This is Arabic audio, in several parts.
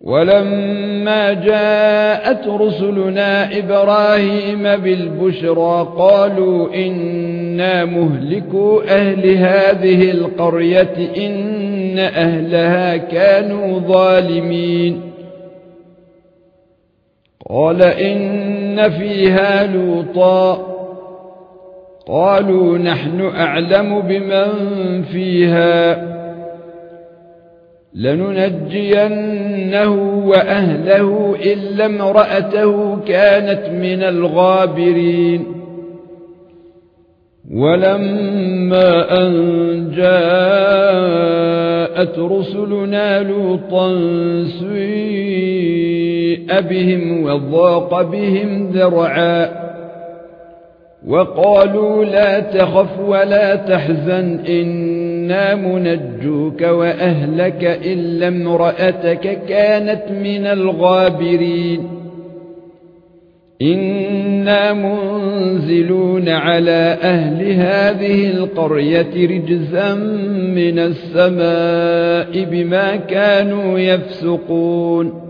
ولما جاءت رسلنا إبراهيم بالبشرى قالوا إنا مهلكو أهل هذه القرية إن أهلها كانوا ظالمين. قال إن فيها لوطا. قالوا نحن أعلم بمن فيها. لننجينه وأهله إلا امرأته كانت من الغابرين. ولما أن جاءت رسلنا لوطا سيء بهم وضاق بهم ذرعا وقالوا لا تخف ولا تحزن إنا منجوك وأهلك إلا امرأتك كانت من الغابرين. إنا منزلون على أهل هذه القرية رجزا من السماء بما كانوا يفسقون.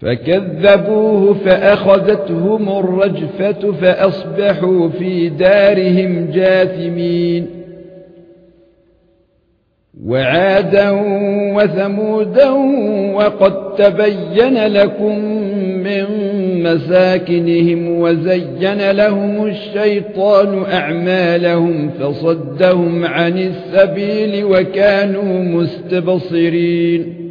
فكذبوه فأخذتهم الرجفة فأصبحوا في دارهم جاثمين. وعادا وثمودا وقد تبين لكم من مساكنهم وزين لهم الشيطان أعمالهم فصدهم عن السبيل وكانوا مستبصرين.